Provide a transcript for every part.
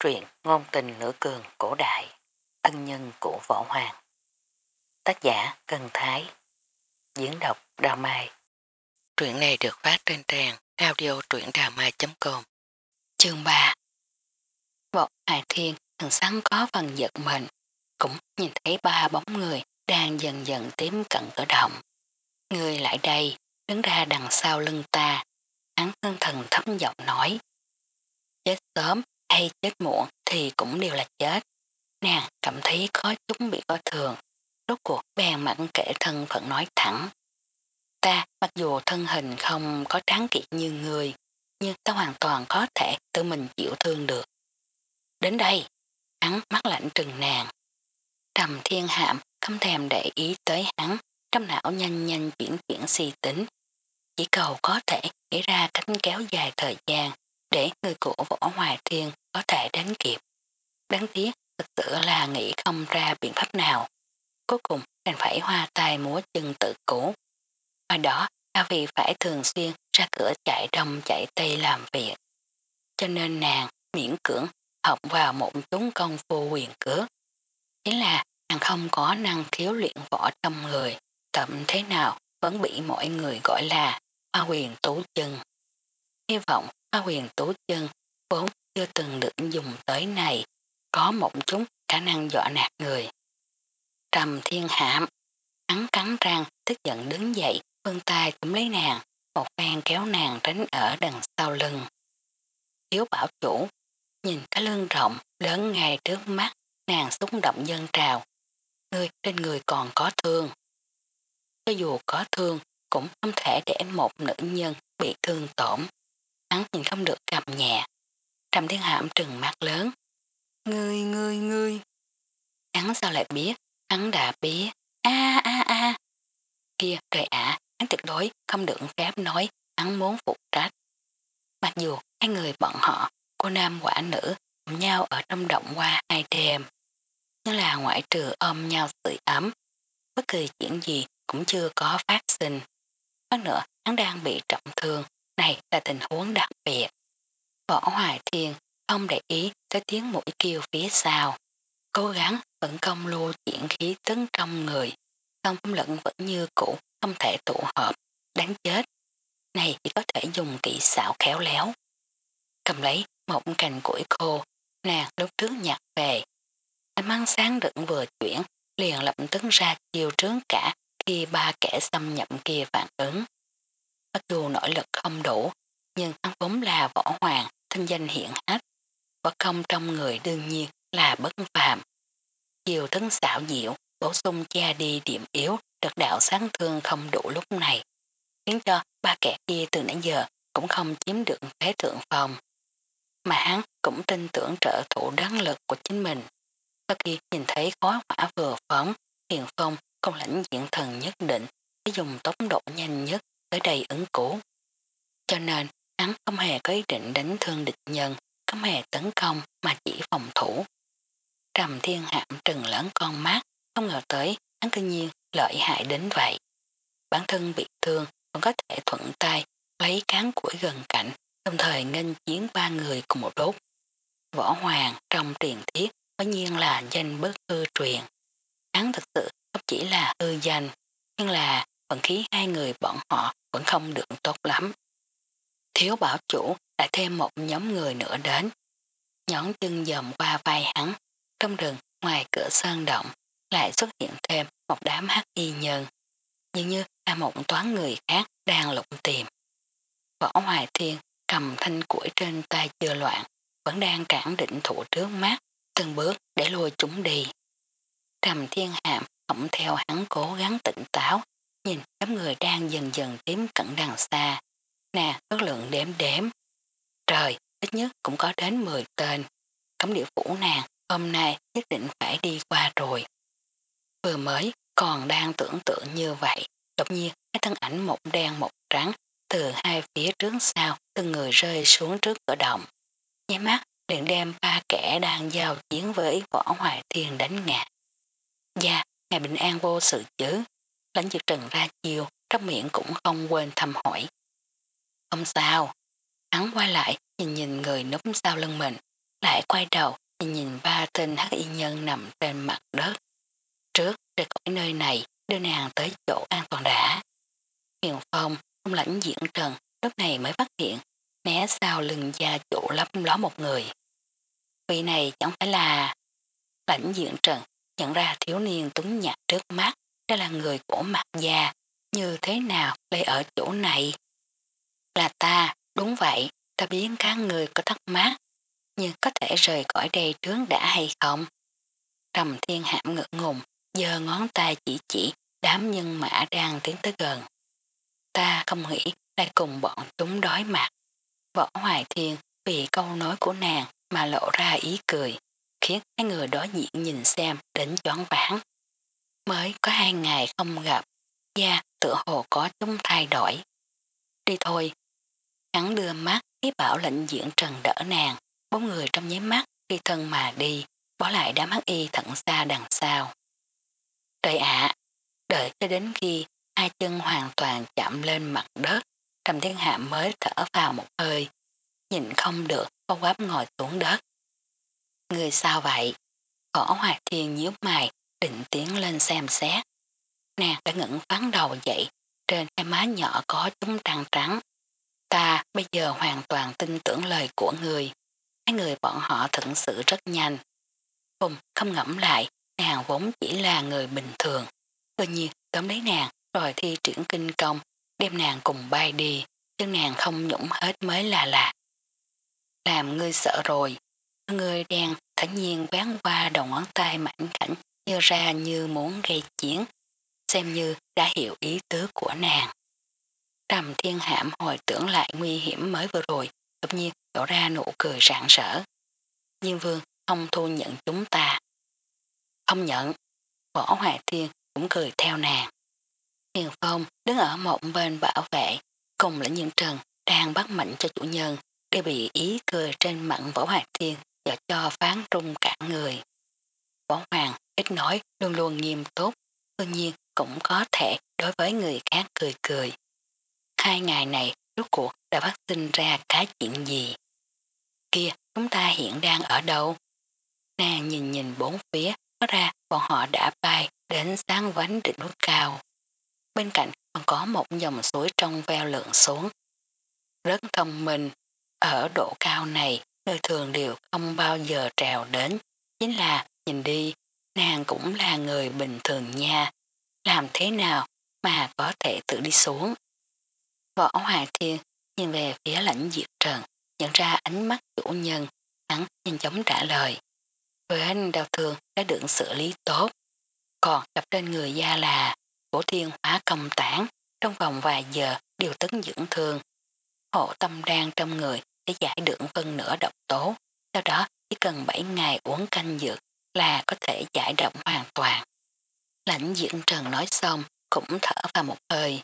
Truyện ngôn tình nửa cường cổ đại, ân nhân của võ hoàng. Tác giả Cần Thái, diễn đọc Đào Mai. Truyện này được phát trên trang audio truyệnđàmai.com Chương 3 Võ Hải Thiên thần sáng có phần giật mình, cũng nhìn thấy ba bóng người đang dần dần tím cận cửa động. Người lại đây, đứng ra đằng sau lưng ta, hắn thân thần thấm giọng nói. Chết sớm hay chết muộn thì cũng đều là chết. Nàng cảm thấy có chút bị coi thường, rốt cuộc bèn mặn kể thân phận nói thẳng. Ta mặc dù thân hình không có tráng kiệt như người, nhưng ta hoàn toàn có thể tự mình chịu thương được. Đến đây, hắn mắt lạnh trừng nàng. Trầm thiên hạm không thèm để ý tới hắn, trong não nhanh nhanh chuyển chuyển si tính. Chỉ cầu có thể nghĩ ra cánh kéo dài thời gian để người của võ hoài thiên có thể đánh kịp. Đáng tiếc thực sự là nghĩ không ra biện pháp nào. Cuối cùng đành phải hoa tay múa chân tự cố. ngoài đó là vì phải thường xuyên ra cửa chạy đông chạy tây làm việc. Cho nên nàng miễn cưỡng học vào một chúng công phu quyền cước. Chính là nàng không có năng thiếu luyện võ trong người, thậm thế nào vẫn bị mọi người gọi là hoa quyền tú chân. Hy vọng hoa quyền tố chân vốn chưa từng được dùng tới này, có một chút khả năng dọa nạt người. Trầm thiên hạm, hắn cắn răng, tức giận đứng dậy, vươn tay cũng lấy nàng, một phen kéo nàng tránh ở đằng sau lưng. Thiếu bảo chủ, nhìn cái lưng rộng, lớn ngay trước mắt, nàng xúc động dân trào. Người trên người còn có thương. Cho dù có thương, cũng không thể để một nữ nhân bị thương tổn. Hắn nhìn không được cầm nhẹ, Trầm thiên hạm trừng mắt lớn. Ngươi, ngươi, ngươi. Hắn sao lại biết, hắn đã biết. a a a Kia trời ạ, hắn tuyệt đối không được phép nói hắn muốn phục trách. Mặc dù hai người bọn họ, cô nam quả nữ, cùng nhau ở trong động qua hai đêm. Nhưng là ngoại trừ ôm nhau sưởi ấm. Bất kỳ chuyện gì cũng chưa có phát sinh. Hơn nữa, hắn đang bị trọng thương. Này là tình huống đặc biệt. Võ Hoài Thiên không để ý tới tiếng mũi kêu phía sau. Cố gắng vẫn công lưu chuyển khí tấn trong người. Không lẫn vẫn như cũ, không thể tụ hợp, đáng chết. Này chỉ có thể dùng kỹ xảo khéo léo. Cầm lấy một cành củi khô, nàng lúc trước nhặt về. Ánh mang sáng đựng vừa chuyển, liền lập tức ra chiều trướng cả khi ba kẻ xâm nhậm kia phản ứng. Mặc dù nội lực không đủ, nhưng hắn vốn là võ hoàng, thanh danh hiện hách. Võ công trong người đương nhiên là bất phàm. Chiều tấn xảo diệu, bổ sung cha đi điểm yếu, được đạo sáng thương không đủ lúc này. Khiến cho ba kẻ kia từ nãy giờ cũng không chiếm được thế thượng phòng. Mà hắn cũng tin tưởng trợ thủ đáng lực của chính mình. Sau khi nhìn thấy khóa hỏa vừa phóng, hiền phong công lãnh diện thần nhất định để dùng tốc độ nhanh nhất tới đây ứng cũ. Cho nên Hắn không hề có ý định đánh thương địch nhân, không hề tấn công mà chỉ phòng thủ. Trầm thiên hạm trừng lớn con mắt, không ngờ tới hắn tự nhiên lợi hại đến vậy. Bản thân bị thương còn có thể thuận tay lấy cán củi gần cạnh, đồng thời nghênh chiến ba người cùng một đốt. Võ Hoàng trong truyền thiết có nhiên là danh bất hư truyền. Hắn thực sự không chỉ là hư danh, nhưng là vận khí hai người bọn họ vẫn không được tốt lắm. Thiếu bảo chủ lại thêm một nhóm người nữa đến. Nhón chân dòm qua vai hắn, trong rừng ngoài cửa sơn động lại xuất hiện thêm một đám hắc y nhân. dường như là một toán người khác đang lụng tìm. Võ Hoài Thiên cầm thanh củi trên tay chưa loạn, vẫn đang cản định thủ trước mắt, từng bước để lùi chúng đi. Trầm thiên hạm ổng theo hắn cố gắng tỉnh táo, nhìn đám người đang dần dần tím cận đằng xa, Nè, ước lượng đếm đếm. Trời, ít nhất cũng có đến 10 tên. Cấm địa phủ nàng, hôm nay nhất định phải đi qua rồi. Vừa mới còn đang tưởng tượng như vậy, đột nhiên cái thân ảnh một đen một trắng từ hai phía trước sau từng người rơi xuống trước cửa động. Nháy mắt liền đem ba kẻ đang giao chiến với võ hoài thiên đánh ngã. Dạ, ngày bình an vô sự chứ. Lãnh dược trần ra chiều, trong miệng cũng không quên thăm hỏi. Không sao. Hắn quay lại nhìn nhìn người núp sau lưng mình. lại quay đầu nhìn, nhìn ba tên hắc y nhân nằm trên mặt đất. Trước, rời khỏi nơi này, đưa nàng tới chỗ an toàn đã. Hiền Phong, ông lãnh diễn trần, lúc này mới phát hiện, né sau lưng da chỗ lấp ló một người. Vị này chẳng phải là lãnh diện trần, nhận ra thiếu niên tuấn nhạc trước mắt, đây là người của mặt già như thế nào lại ở chỗ này? Là ta, đúng vậy, ta biến các người có thắc mắc, nhưng có thể rời khỏi đây trước đã hay không? Trầm thiên hạm ngực ngùng, giờ ngón tay chỉ chỉ đám nhân mã đang tiến tới gần. Ta không nghĩ lại cùng bọn chúng đói mặt. Võ Hoài Thiên vì câu nói của nàng mà lộ ra ý cười, khiến hai người đối diện nhìn xem đến choáng váng. Mới có hai ngày không gặp, da tựa hồ có chúng thay đổi. Đi thôi. Hắn đưa mắt ý bảo lệnh diễn trần đỡ nàng, bốn người trong nháy mắt đi thân mà đi, bỏ lại đám hắc y thận xa đằng sau. Đợi ạ, đợi cho đến khi hai chân hoàn toàn chạm lên mặt đất, trầm thiên hạ mới thở vào một hơi, nhìn không được, có quáp ngồi xuống đất. Người sao vậy? Võ Hoạt Thiên nhíu mày, định tiến lên xem xét. Nàng đã ngẩn phán đầu dậy, trên hai má nhỏ có chúng trăng trắng. Ta bây giờ hoàn toàn tin tưởng lời của người. Hai người bọn họ thật sự rất nhanh. Phùng không ngẫm lại, nàng vốn chỉ là người bình thường. Tuy nhiên, tóm lấy nàng rồi thi triển kinh công, đem nàng cùng bay đi, chứ nàng không nhũng hết mới là lạ. Làm ngươi sợ rồi, ngươi đen thẳng nhiên bán qua đầu ngón tay mảnh cảnh như ra như muốn gây chiến, xem như đã hiểu ý tứ của nàng. Trầm thiên hãm hồi tưởng lại nguy hiểm mới vừa rồi, đột nhiên đổ ra nụ cười rạng rỡ. Nhưng vương không thu nhận chúng ta. Không nhận, võ hoài thiên cũng cười theo nàng. Hiền Phong đứng ở một bên bảo vệ, cùng lĩnh những trần đang bắt mạnh cho chủ nhân, đều bị ý cười trên mặn võ hoài thiên và cho phán trung cả người. Võ hoài ít nói luôn luôn nghiêm túc, đương nhiên cũng có thể đối với người khác cười cười. Hai ngày này rốt cuộc đã phát sinh ra cái chuyện gì? Kia, chúng ta hiện đang ở đâu? Nàng nhìn nhìn bốn phía, có ra bọn họ đã bay đến sáng vánh đỉnh núi cao. Bên cạnh còn có một dòng suối trong veo lượng xuống. Rất thông minh, ở độ cao này, nơi thường đều không bao giờ trèo đến. Chính là, nhìn đi, nàng cũng là người bình thường nha. Làm thế nào mà có thể tự đi xuống? Võ Hoài Thiên nhìn về phía lãnh diệt trần, nhận ra ánh mắt chủ nhân, hắn nhanh chóng trả lời. Với anh đau thương đã được xử lý tốt, còn gặp trên người gia là cổ thiên hóa công tản, trong vòng vài giờ điều tấn dưỡng thương. Hộ tâm đang trong người để giải được phân nửa độc tố, sau đó chỉ cần 7 ngày uống canh dược là có thể giải động hoàn toàn. Lãnh diễn trần nói xong cũng thở vào một hơi.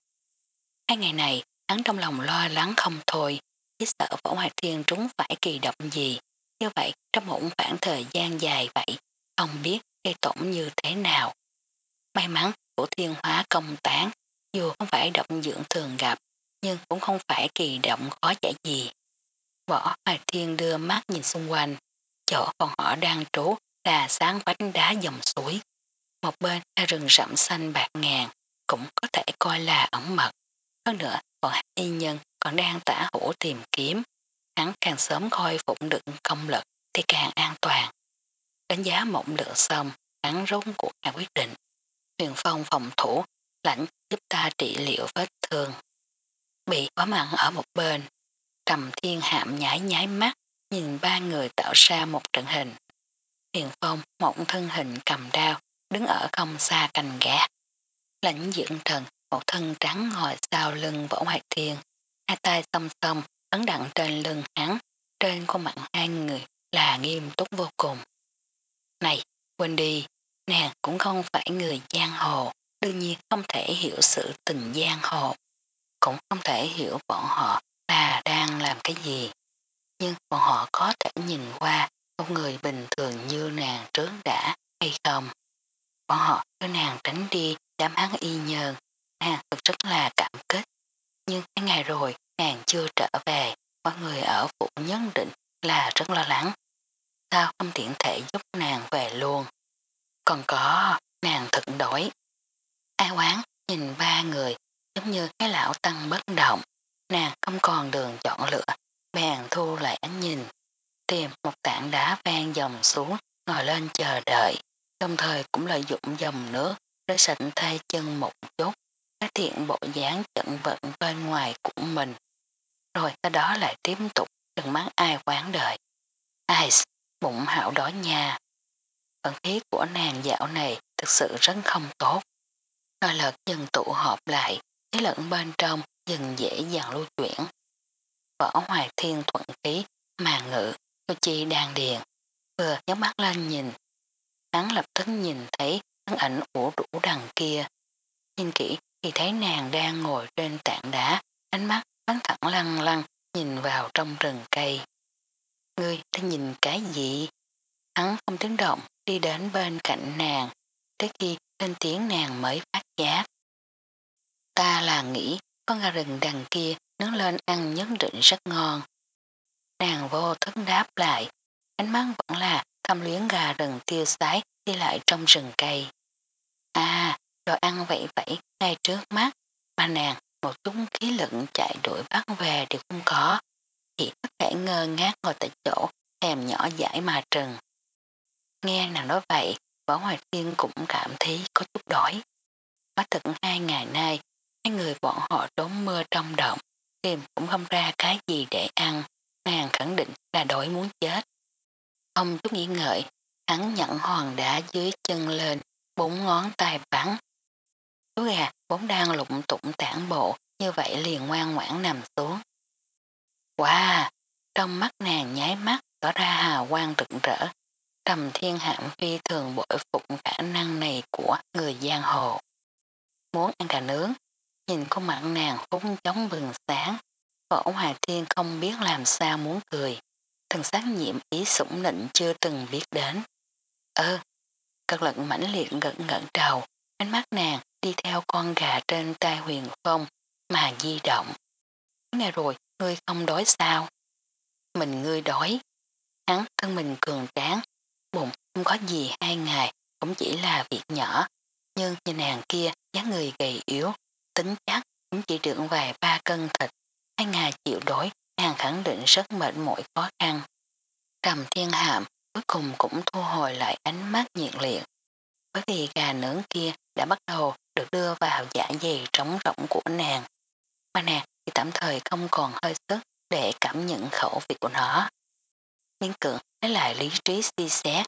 Hai ngày này hắn trong lòng lo lắng không thôi, chỉ sợ võ hoài thiên trúng phải kỳ động gì. Như vậy trong một khoảng thời gian dài vậy, không biết gây tổn như thế nào. May mắn của thiên hóa công tán, dù không phải động dưỡng thường gặp, nhưng cũng không phải kỳ động khó giải gì. Võ Hoài Thiên đưa mắt nhìn xung quanh, chỗ bọn họ đang trú là sáng vách đá dòng suối. Một bên là rừng rậm xanh bạc ngàn, cũng có thể coi là ẩn mật. Hơn nữa, còn y nhân còn đang tả hổ tìm kiếm. Hắn càng sớm khôi phục được công lực thì càng an toàn. Đánh giá mộng lửa xong, hắn rốn cuộc hạ quyết định. Huyền phong phòng thủ, lãnh giúp ta trị liệu vết thương. Bị quá mặn ở một bên, trầm thiên hạm nhái nhái mắt, nhìn ba người tạo ra một trận hình. Hiền phong một thân hình cầm đao, đứng ở không xa cành gã. Lãnh dưỡng trần, một thân trắng ngồi sau lưng võ hoài thiên, hai tay song song ấn đặng trên lưng hắn, trên khuôn mặt hai người là nghiêm túc vô cùng. Này, quên đi, nàng cũng không phải người giang hồ, đương nhiên không thể hiểu sự tình giang hồ, cũng không thể hiểu bọn họ là đang làm cái gì. Nhưng bọn họ có thể nhìn qua một người bình thường như nàng trước đã hay không. Bọn họ đưa nàng tránh đi đám hắn y nhơn, nàng thực rất là cảm kích. Nhưng cái ngày rồi nàng chưa trở về, mọi người ở phủ nhất định là rất lo lắng. sao không tiện thể giúp nàng về luôn. Còn có, nàng thật đổi, Ai quán nhìn ba người giống như cái lão tăng bất động. Nàng không còn đường chọn lựa, bèn thu lại ánh nhìn. Tìm một tảng đá vang dòng xuống, ngồi lên chờ đợi. Đồng thời cũng lợi dụng dòng nước để sạch thay chân một chút, phát hiện bộ dáng chận vận bên ngoài của mình. Rồi sau đó lại tiếp tục đừng mắng ai quán đợi. Ai bụng hảo đói nha. Vận khí của nàng dạo này thực sự rất không tốt. Nói lực dần tụ họp lại, thế lẫn bên trong dần dễ dàng lưu chuyển. Võ hoài thiên thuận khí, mà ngự, cô chi đang điền, vừa nhắm mắt lên nhìn. Hắn lập tức nhìn thấy thân ảnh ủ rũ đằng kia. Nhìn kỹ thì thấy nàng đang ngồi trên tảng đá, ánh mắt bắn thẳng lăng lăng nhìn vào trong rừng cây. Ngươi đang nhìn cái gì? Hắn không tiếng động đi đến bên cạnh nàng, tới khi lên tiếng nàng mới phát giác. Ta là nghĩ con gà rừng đằng kia nướng lên ăn nhất định rất ngon. Nàng vô thức đáp lại, ánh mắt vẫn là thăm luyến gà rừng tiêu sái đi lại trong rừng cây. À, đồ ăn vậy vậy ngay trước mắt, mà nàng một chút khí lực chạy đuổi bắt về đều không có, chỉ có thể ngơ ngác ngồi tại chỗ, thèm nhỏ dãi mà trừng. Nghe nàng nói vậy, Võ Hoài Thiên cũng cảm thấy có chút đói. Quá thực hai ngày nay, hai người bọn họ trốn mưa trong động, tìm cũng không ra cái gì để ăn, nàng khẳng định là đổi muốn chết. ông chút nghĩ ngợi, hắn nhận hòn đá dưới chân lên, bốn ngón tay bắn. Chú gà vốn đang lụng tụng tản bộ, như vậy liền ngoan ngoãn nằm xuống. Wow! Trong mắt nàng nháy mắt tỏ ra hào quang rực rỡ, Trầm thiên hạm phi thường bội phục khả năng này của người giang hồ. Muốn ăn cà nướng, nhìn con mặt nàng phúng chống bừng sáng, võ hòa thiên không biết làm sao muốn cười. Thần sát nhiệm ý sủng nịnh chưa từng biết đến. Ơ, cật lận mãnh liệt gật ngẩn đầu, ánh mắt nàng đi theo con gà trên tay huyền phong mà di động. Nè rồi, ngươi không đói sao? Mình ngươi đói. Hắn thân mình cường tráng, bụng không có gì hai ngày, cũng chỉ là việc nhỏ. Nhưng như nàng kia, dáng người gầy yếu, tính chắc cũng chỉ được vài ba cân thịt. Hai ngày chịu đói, nàng khẳng định rất mệt mỏi khó khăn. Trầm thiên hạm cuối cùng cũng thu hồi lại ánh mắt nhiệt liệt. Bởi vì gà nướng kia đã bắt đầu được đưa vào dạ dày trống rỗng của nàng. Mà nàng thì tạm thời không còn hơi sức để cảm nhận khẩu vị của nó. Miên cường lấy lại lý trí suy xét.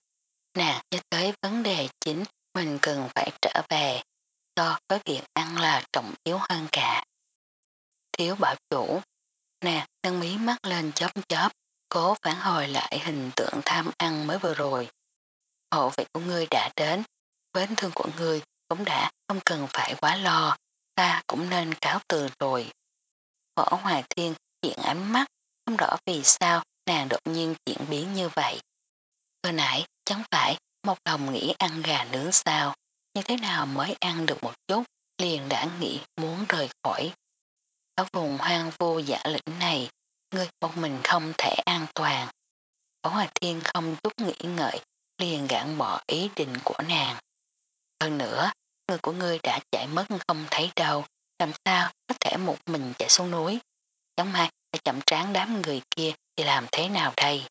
Nàng nhớ tới vấn đề chính mình cần phải trở về so với việc ăn là trọng yếu hơn cả. Thiếu bảo chủ, nè nâng mí mắt lên chớp chớp, cố phản hồi lại hình tượng tham ăn mới vừa rồi. Hộ vệ của ngươi đã đến, vết thương của ngươi cũng đã không cần phải quá lo, ta cũng nên cáo từ rồi. Võ Hoài Thiên chuyện ánh mắt, không rõ vì sao nàng đột nhiên chuyển biến như vậy. Vừa nãy chẳng phải một đồng nghĩ ăn gà nướng sao, như thế nào mới ăn được một chút, liền đã nghĩ muốn rời khỏi. Ở vùng hoang vô giả lĩnh này, người một mình không thể an toàn. Bảo Hòa Thiên không chút nghĩ ngợi, liền gạn bỏ ý định của nàng. Hơn nữa, người của ngươi đã chạy mất không thấy đâu, làm sao có thể một mình chạy xuống núi. Chẳng mai đã chậm tráng đám người kia thì làm thế nào đây?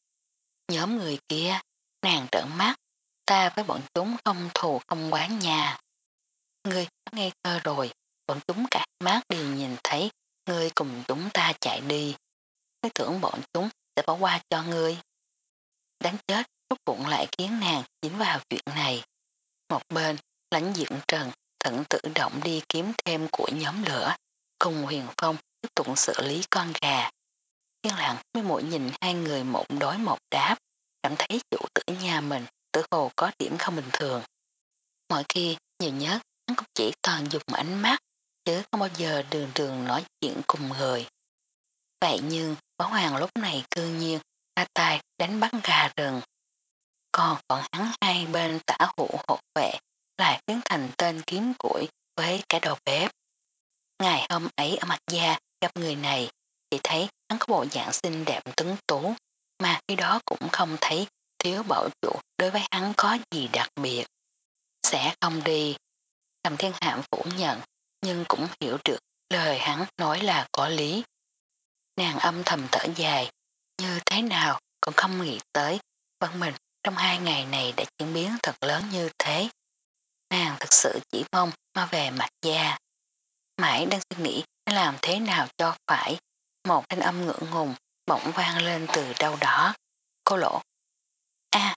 Nhóm người kia, nàng trợn mắt, ta với bọn chúng không thù không quán nhà. Ngươi nghe cơ rồi, bọn chúng cả mắt đều nhìn thấy ngươi cùng chúng ta chạy đi. Ngươi tưởng bọn chúng sẽ bỏ qua cho ngươi. Đáng chết, rút bụng lại khiến nàng dính vào chuyện này. Một bên, lãnh diện trần thận tự động đi kiếm thêm của nhóm lửa, cùng huyền phong tiếp tục xử lý con gà. Yên lặng với mỗi nhìn hai người một đối một đáp, cảm thấy chủ tử nhà mình tự hồ có điểm không bình thường. Mọi khi nhiều nhất hắn cũng chỉ toàn dùng ánh mắt chứ không bao giờ đường đường nói chuyện cùng người. Vậy nhưng báo hoàng lúc này cư nhiên ra tay đánh bắt gà rừng. Còn bọn hắn hai bên tả hữu hộ vệ lại biến thành tên kiếm củi với cái đầu bếp. Ngày hôm ấy ở mặt gia gặp người này thì thấy hắn có bộ dạng xinh đẹp tuấn tú mà khi đó cũng không thấy thiếu bảo chủ đối với hắn có gì đặc biệt. Sẽ không đi. Cầm thiên hạm phủ nhận, nhưng cũng hiểu được lời hắn nói là có lý. Nàng âm thầm thở dài, như thế nào cũng không nghĩ tới văn mình trong hai ngày này đã chuyển biến thật lớn như thế. Nàng thật sự chỉ mong mà về mặt da. Mãi đang suy nghĩ làm thế nào cho phải. Một thanh âm ngưỡng ngùng bỗng vang lên từ đâu đó. Cô lỗ. a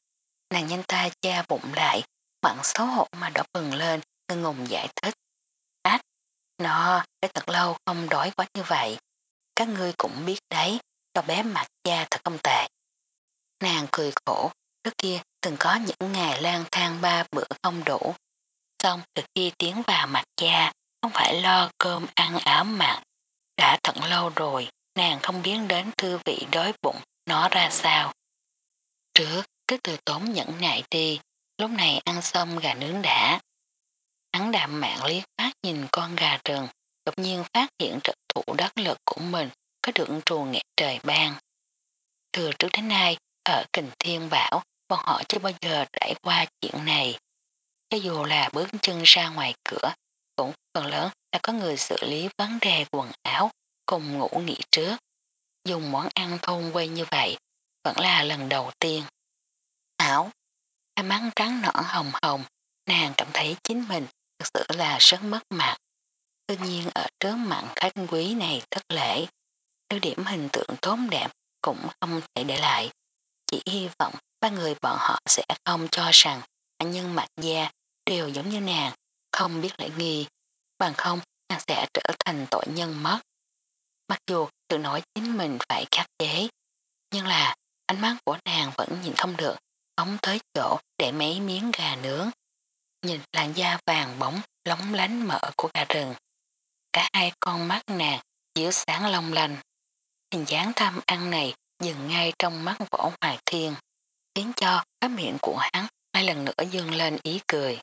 nàng nhanh ta cha bụng lại, mặn xấu hổ mà đỏ bừng lên, ngưng ngùng giải thích. Nó, đã thật lâu không đói quá như vậy. Các ngươi cũng biết đấy, cho bé mặt da thật không tệ. Nàng cười khổ, trước kia từng có những ngày lang thang ba bữa không đủ. Xong từ khi tiến vào mặt da, không phải lo cơm ăn áo mặc. Đã thật lâu rồi, nàng không biến đến thư vị đói bụng nó ra sao. Trước, cứ từ tốn nhẫn nại đi, lúc này ăn xong gà nướng đã. Hắn đạm mạng liếc phát nhìn con gà rừng, đột nhiên phát hiện trợ thủ đắc lực của mình có được trù nghệ trời ban. Từ trước đến nay, ở Kình Thiên Bảo, bọn họ chưa bao giờ trải qua chuyện này. Cho dù là bước chân ra ngoài cửa, cũng phần lớn là có người xử lý vấn đề quần áo cùng ngủ nghỉ trước. Dùng món ăn thôn quê như vậy vẫn là lần đầu tiên. Áo, hai mắt trắng nõn hồng hồng, nàng cảm thấy chính mình thực sự là rất mất mặt. Tuy nhiên ở trước mặt khách quý này thất lễ, ưu điểm hình tượng tốt đẹp cũng không thể để lại. Chỉ hy vọng ba người bọn họ sẽ không cho rằng anh nhân mặt da đều giống như nàng, không biết lễ nghi, bằng không nàng sẽ trở thành tội nhân mất. Mặc dù tự nói chính mình phải khắc chế, nhưng là ánh mắt của nàng vẫn nhìn không được, phóng tới chỗ để mấy miếng gà nướng. Nhìn làn da vàng bóng, lóng lánh mỡ của gà rừng. Cả hai con mắt nàng chiếu sáng long lanh. Hình dáng tham ăn này dừng ngay trong mắt võ hoài thiên, khiến cho cái miệng của hắn hai lần nữa dương lên ý cười.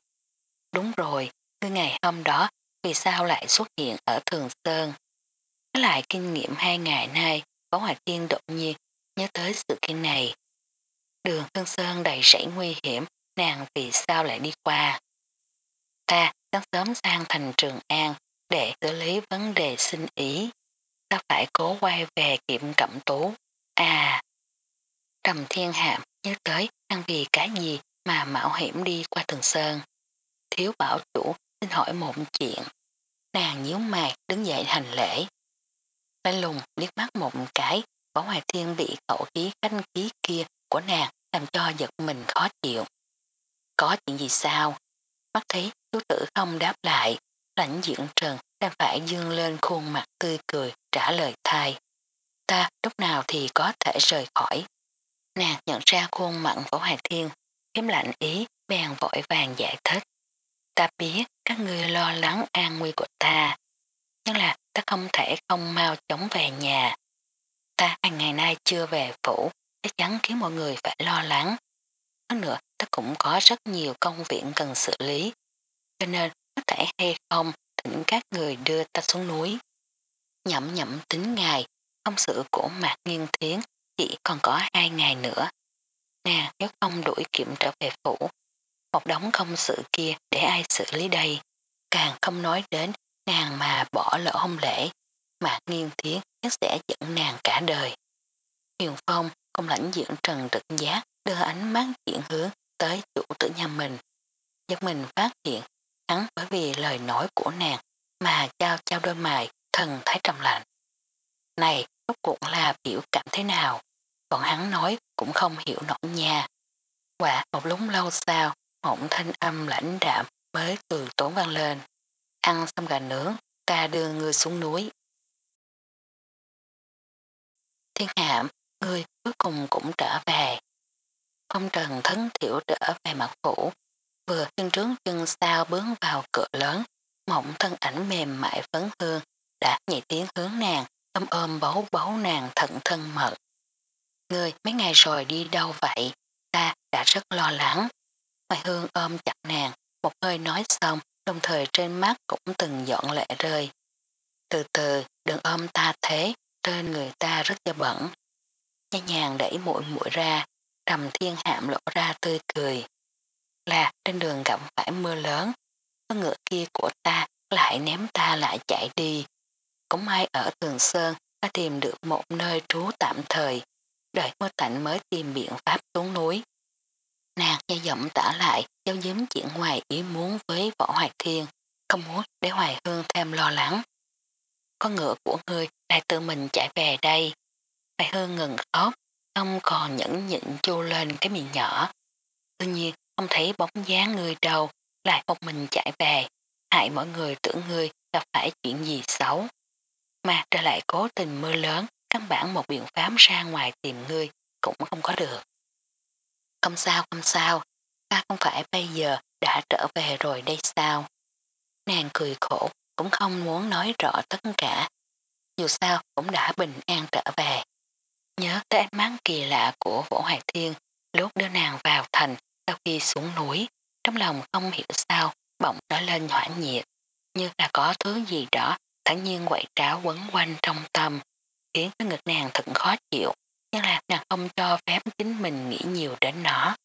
Đúng rồi, cái ngày hôm đó vì sao lại xuất hiện ở Thường Sơn. Nó lại kinh nghiệm hai ngày nay, Võ Hoài Thiên đột nhiên nhớ tới sự kiện này. Đường Thương Sơn đầy rẫy nguy hiểm, nàng vì sao lại đi qua. Ta sáng sớm sang thành Trường An để xử lý vấn đề sinh ý. Ta phải cố quay về kiểm cẩm tú. À, Trầm Thiên Hạm nhớ tới ăn vì cái gì mà mạo hiểm đi qua Thường Sơn. Thiếu bảo chủ xin hỏi một chuyện. Nàng nhíu mày đứng dậy hành lễ. Lên lùng liếc mắt một cái, Võ Hoài Thiên bị khẩu khí khanh khí kia của nàng làm cho giật mình khó chịu. Có chuyện gì sao? Mắt thấy chú tử không đáp lại, lãnh diện trần đang phải dương lên khuôn mặt tươi cười trả lời thai. Ta lúc nào thì có thể rời khỏi. Nàng nhận ra khuôn mặt Võ Hoài Thiên, kiếm lạnh ý, bèn vội vàng giải thích. Ta biết các người lo lắng an nguy của ta, nhưng là ta không thể không mau chóng về nhà. Ta hàng ngày nay chưa về phủ, chắc chắn khiến mọi người phải lo lắng. Hơn nữa, ta cũng có rất nhiều công việc cần xử lý, cho nên có thể hay không thỉnh các người đưa ta xuống núi. Nhậm nhậm tính ngày, công sự của Mạc Nghiên Thiến chỉ còn có hai ngày nữa. Nè, nếu không đuổi kiểm trở về phủ, một đống công sự kia để ai xử lý đây, càng không nói đến nàng mà bỏ lỡ hôn lễ, Mạc Nghiên Thiến nhất sẽ dẫn nàng cả đời. Hiền Phong công lãnh diện trần trực giác đưa ánh mắt chuyển hướng tới chủ tử nhà mình. Giật mình phát hiện hắn bởi vì lời nói của nàng mà trao trao đôi mày thần thái trầm lạnh. Này, rốt cuộc là biểu cảm thế nào? Còn hắn nói cũng không hiểu nổi nha. Quả một lúc lâu sau, mộng thanh âm lãnh đạm mới từ tốn vang lên. Ăn xong gà nướng, ta đưa người xuống núi. Thiên hạm, người cuối cùng cũng trở về. Phong trần thấn thiểu trở về mặt phủ, vừa chân trướng chân sao bướng vào cửa lớn, mộng thân ảnh mềm mại phấn hương, đã nhảy tiếng hướng nàng, ôm ôm bấu bấu nàng thận thân mật. Người mấy ngày rồi đi đâu vậy? Ta đã rất lo lắng. Hoài Hương ôm chặt nàng, một hơi nói xong, đồng thời trên mắt cũng từng dọn lệ rơi. Từ từ, đừng ôm ta thế, trên người ta rất cho bẩn. Nhẹ nhàng đẩy mũi mũi ra, trầm thiên hạm lộ ra tươi cười. Là trên đường gặp phải mưa lớn, con ngựa kia của ta lại ném ta lại chạy đi. Cũng may ở Thường Sơn ta tìm được một nơi trú tạm thời, đợi mưa tạnh mới tìm biện pháp xuống núi. Nàng nghe giọng tả lại giao giếm chuyện ngoài ý muốn với võ hoài thiên, không muốn để hoài hương thêm lo lắng. Con ngựa của ngươi lại tự mình chạy về đây. Hoài hương ngừng khóc, không còn nhẫn nhịn chô lên cái miệng nhỏ. Tuy nhiên không thấy bóng dáng người đầu, lại một mình chạy về, hại mọi người tưởng người gặp phải chuyện gì xấu. Mà trở lại cố tình mưa lớn, căn bản một biện pháp ra ngoài tìm ngươi cũng không có được. Không sao không sao, ta không phải bây giờ đã trở về rồi đây sao. Nàng cười khổ, cũng không muốn nói rõ tất cả. Dù sao cũng đã bình an trở về. Nhớ tới ánh mắt kỳ lạ của Võ Hoài Thiên lúc đưa nàng vào thành sau khi xuống núi, trong lòng không hiểu sao bỗng nổi lên hỏa nhiệt, như là có thứ gì đó thẳng nhiên quậy tráo quấn quanh trong tâm, khiến cái ngực nàng thật khó chịu, nhưng là nàng không cho phép chính mình nghĩ nhiều đến nó.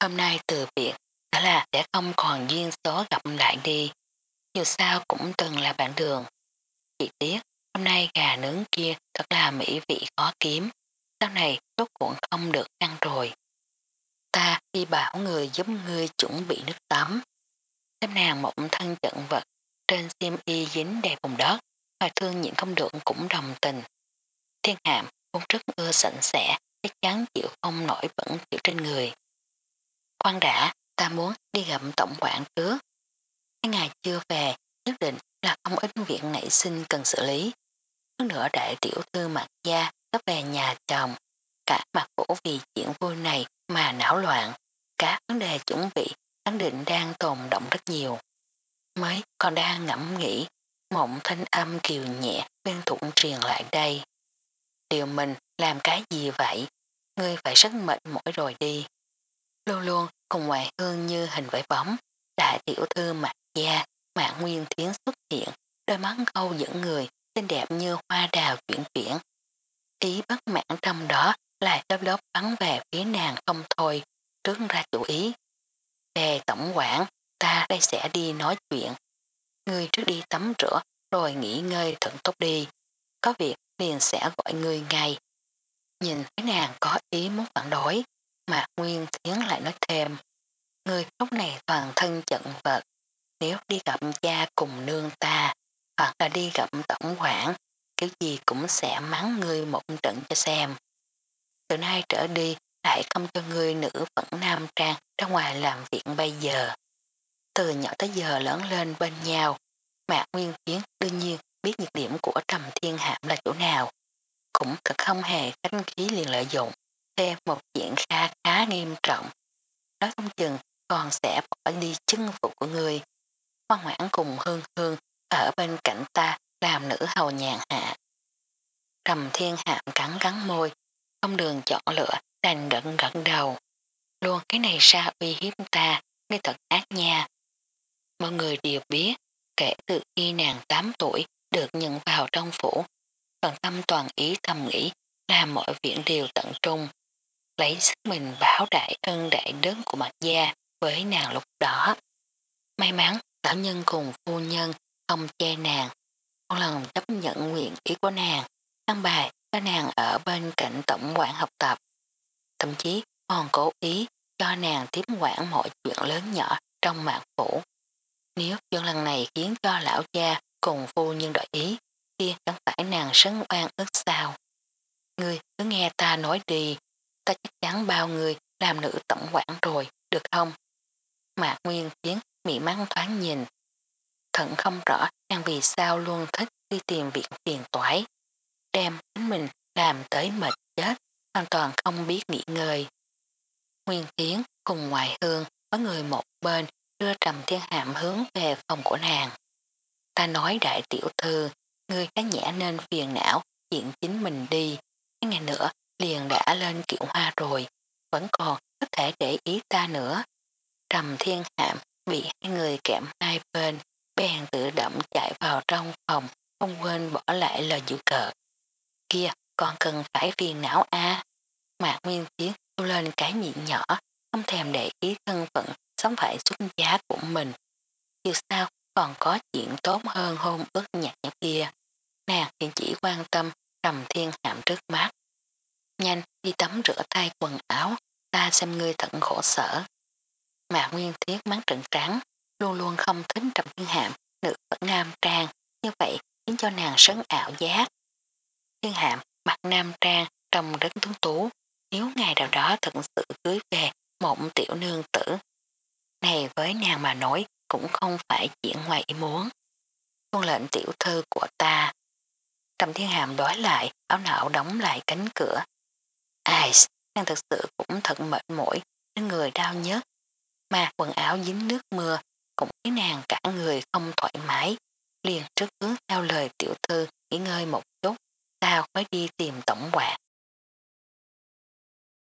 Hôm nay từ biệt, đó là sẽ không còn duyên số gặp lại đi, dù sao cũng từng là bạn đường. Chỉ tiếc, hôm nay gà nướng kia thật là mỹ vị khó kiếm, sau này tốt cuộn không được ăn rồi. Ta đi bảo người giúp ngươi chuẩn bị nước tắm. Xem nàng mộng thân trận vật, trên xiêm y dính đầy vùng đất, hoài thương nhịn không được cũng đồng tình. Thiên hạm cũng rất ưa sạch sẽ, chắc chắn chịu không nổi bẩn chịu trên người. Khoan đã, ta muốn đi gặp tổng quản trước. Cái ngày chưa về, nhất định là không ít viện nảy sinh cần xử lý. Hơn nữa đại tiểu thư mặt gia sắp về nhà chồng, cả mặt cổ vì chuyện vui này mà não loạn, các vấn đề chuẩn bị khẳng định đang tồn động rất nhiều. Mới còn đang ngẫm nghĩ, mộng thanh âm kiều nhẹ bên thuận truyền lại đây. Điều mình làm cái gì vậy? Ngươi phải rất mệt mỏi rồi đi. Luôn luôn cùng ngoại hương như hình vẫy bóng, đại tiểu thư mặt da, mạng nguyên thiến xuất hiện, đôi mắt câu dẫn người, xinh đẹp như hoa đào chuyển chuyển. Ý bất mãn trong đó lại lớp lớp bắn về phía nàng không thôi, trước ra chủ ý. Về tổng quản, ta đây sẽ đi nói chuyện. Ngươi trước đi tắm rửa, rồi nghỉ ngơi thận tốt đi. Có việc liền sẽ gọi ngươi ngay. Nhìn thấy nàng có ý muốn phản đối, mà Nguyên Thiến lại nói thêm. Ngươi lúc này toàn thân trận vật. Nếu đi gặp cha cùng nương ta, hoặc là đi gặp tổng quản, kiểu gì cũng sẽ mắng ngươi một trận cho xem. Từ nay trở đi lại không cho người nữ vẫn nam trang ra ngoài làm việc bây giờ. Từ nhỏ tới giờ lớn lên bên nhau, Mạc Nguyên Phiến đương nhiên biết nhược điểm của Trầm Thiên Hạm là chỗ nào. Cũng thật không hề cánh khí liền lợi dụng, thêm một chuyện khá khá nghiêm trọng. Nói không chừng còn sẽ bỏ đi chân phụ của người. Ngoan ngoãn cùng hương hương ở bên cạnh ta làm nữ hầu nhàn hạ. Trầm Thiên Hạm cắn cắn môi, không đường chọn lựa đành gận gận đầu. Luôn cái này ra uy hiếp ta, nghe thật ác nha. Mọi người đều biết, kể từ khi nàng 8 tuổi được nhận vào trong phủ, toàn tâm toàn ý thầm nghĩ làm mọi việc đều tận trung, lấy sức mình bảo đại ân đại đớn của mặt gia với nàng lúc đó. May mắn lão nhân cùng phu nhân không che nàng, một lần chấp nhận nguyện ý của nàng, đăng bài cho nàng ở bên cạnh tổng quản học tập. Thậm chí còn cố ý cho nàng tiếp quản mọi chuyện lớn nhỏ trong mạng phủ. Nếu chuyện lần này khiến cho lão cha cùng phu nhân đổi ý, kia chẳng phải nàng sấn oan ức sao. Ngươi cứ nghe ta nói đi, ta chắc chắn bao người làm nữ tổng quản rồi, được không? Mạc Nguyên Chiến mị mắng thoáng nhìn. Thận không rõ nàng vì sao luôn thích đi tìm việc phiền toái. Đem chính mình làm tới mệt chết, hoàn toàn không biết nghỉ ngơi. Nguyên Tiến cùng ngoại hương có người một bên đưa trầm thiên hạm hướng về phòng của nàng. Ta nói đại tiểu thư, ngươi khá nhẽ nên phiền não, chuyện chính mình đi. Cái ngày nữa liền đã lên kiểu hoa rồi, vẫn còn có thể để ý ta nữa. Trầm thiên hạm bị hai người kẹm hai bên, bèn tự động chạy vào trong phòng, không quên bỏ lại lời dự cợt. Kia, còn cần phải phiền não a Mạc Nguyên Chiến kêu lên cái nhịn nhỏ, không thèm để ý thân phận sống phải xuất giá của mình. Dù sao còn có chuyện tốt hơn hôn ước nhạc nhạc kia. Nàng hiện chỉ quan tâm trầm thiên hạm trước mắt. Nhanh đi tắm rửa tay quần áo, ta xem ngươi thận khổ sở. Mạc Nguyên Thiết mắng trận trắng, luôn luôn không thích trầm thiên hạm, nữ vẫn nam trang, như vậy khiến cho nàng sấn ảo giác. Thiên hạm mặt nam trang trông rất tuấn tú, nếu ngày nào đó thật sự cưới về một tiểu nương tử. Này với nàng mà nói cũng không phải chuyện ngoài ý muốn. Tuân lệnh tiểu thư của ta. Trầm thiên hàm đói lại, áo não đóng lại cánh cửa. Ai, nàng thật sự cũng thật mệt mỏi, đến người đau nhất. Mà quần áo dính nước mưa, cũng khiến nàng cả người không thoải mái. Liền trước hướng theo lời tiểu thư nghỉ ngơi một chút, sao mới đi tìm tổng quản.